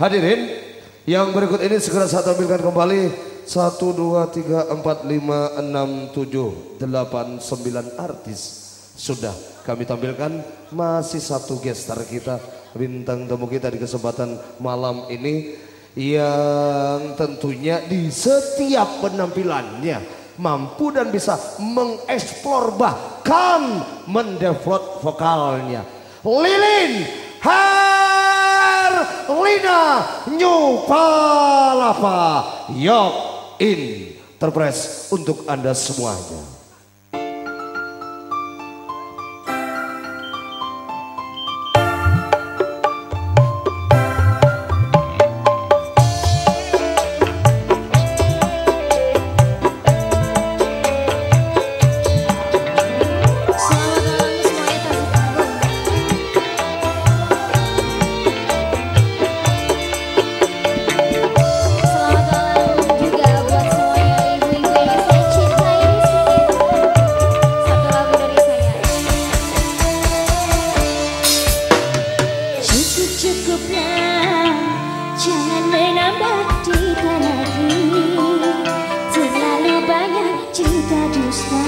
Hadirin, yang berikut ini segera saya tampilkan kembali. 1, 2, 3, 4, 5, 6, 7, 8, 9 artis. Sudah kami tampilkan masih satu gestar kita. Bintang tamu kita di kesempatan malam ini. Yang tentunya di setiap penampilannya mampu dan bisa mengeksplor bahkan mendevelop vokalnya. Lilin Herlina New Palapa Yok In Terpres untuk Anda semuanya. Deus.